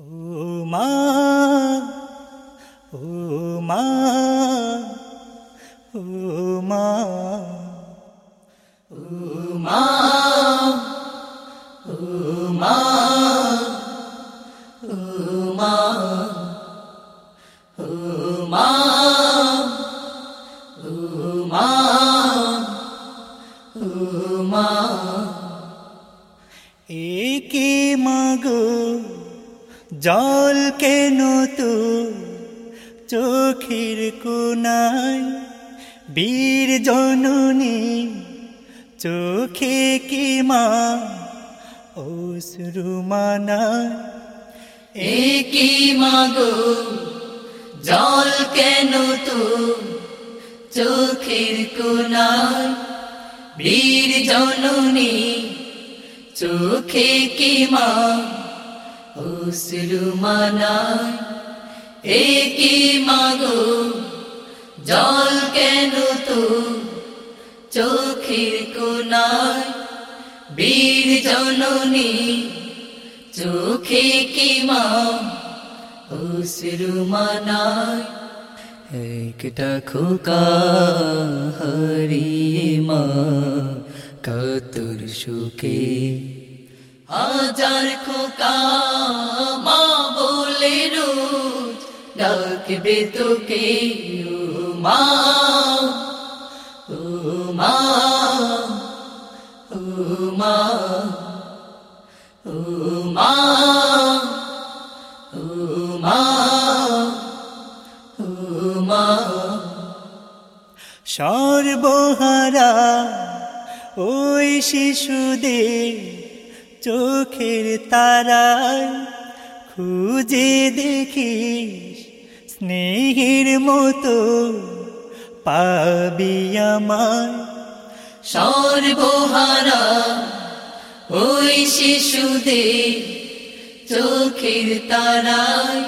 Oh, my. Oh, my. জল কেন তো চোখের কোনায় বীর জননী, চোখে কি মা? অশ্রু মানায়। একই মাগো জল কেন তো চোখের কোনায় বীর জননী, চোখে কি মা? অশ্রু মানায়, একই মাগো, জল কেন তো চোখের কোনায়? বীর জননী, চোখে কি মা? অশ্রু মানায়, একটা খোকা হরিয়ে মা, কাতর সুখে হাজার খোকা মা বলে রোজ ডাকবে তোকে মা সর্বহারা ওই শিশুদের চোখের তারায় খুঁজে দেখিস স্নেহের মতো পাবি আমার সর্বহারা ওই শিশুদের চোখের তারায়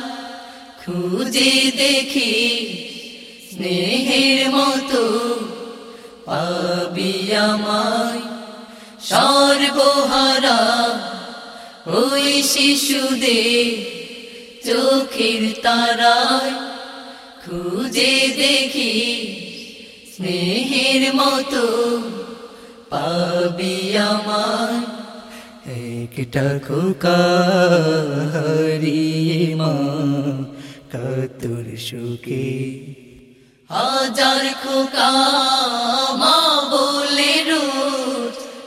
খুঁজে দেখি স্নেহের মতো পাবি আমায়। ওই শিশুদের চোখের তারায় খুঁজে দেখি, স্নেহের মতো পাবি আমায়। একটা খোকা হরিয়ে মা কাতর সুখে, হাজার খোকা মা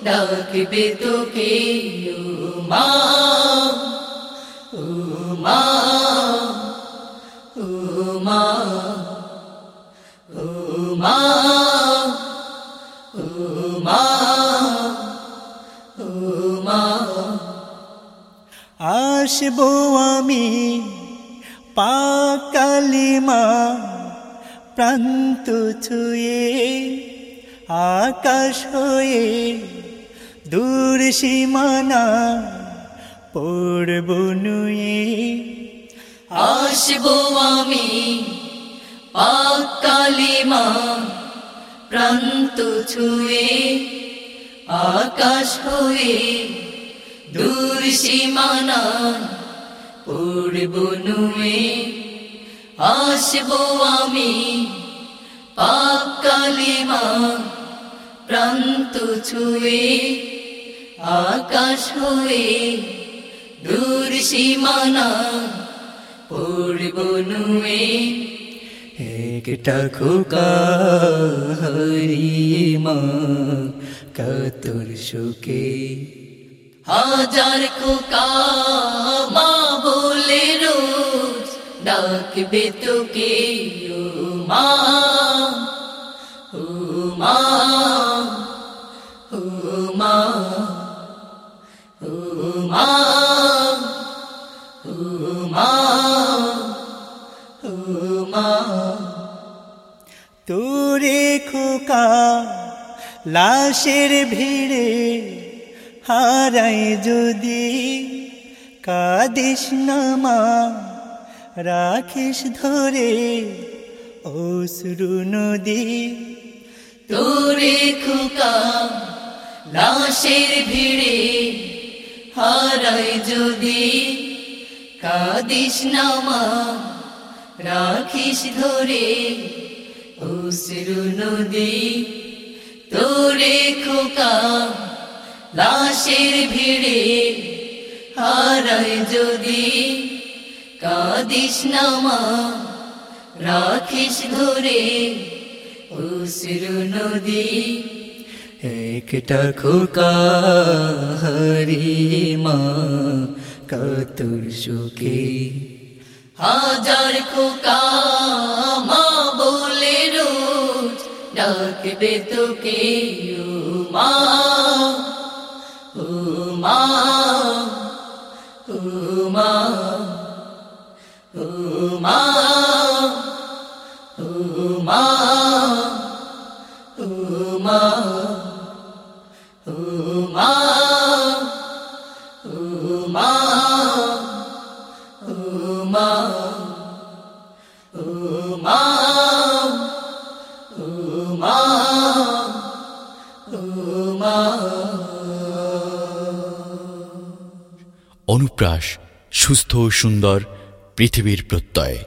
ডাকবে তোকে উমা উমা উমা উমা উমা উমা আসব আমি পাকালিমা প্রান্ত ছুঁয়ে, আকাশ হয়ে দূর সীমানা পড়ব নুয়ে। আসব আমি পাকালিমা প্রান্ত ছুঁয়ে। আকাশ হয়ে দূর সীমানা পড়ব নুয়ে। আসব আমি পাকালিমা প্রান্ত ছুঁয়ে। আকাশ হয়ে দূর সীমানা পড়ব নুয়ে একটা খোকা হরিয়ে মা কাতর সুখে। হাজার খোকা মা বলে রোজ ডাকবে তোকে ও মা। তোরে খোকা, লাশের ভিড়ে হারাই যদি কাদিস নামা রাখিস ধরে অশ্রু নদী। তোরে খোকা, লাশের ভিড়ে হারাই যদি কাদিস নামা রাখিস ধরে অশ্রু নদী তোরে খোকা, লাশের ভিড়ে হারায় যদি কাদিস নামা রাখিস ধরে অশ্রু নদী একটা খোকা হরিমা কাতুর সুখে হাজার খোকা মা বলে রোজ ডাকবে তোকে উমা উমা মা মা। অনুপ্রাস সুস্থ ও সুন্দর পৃথিবীর প্রত্যয়।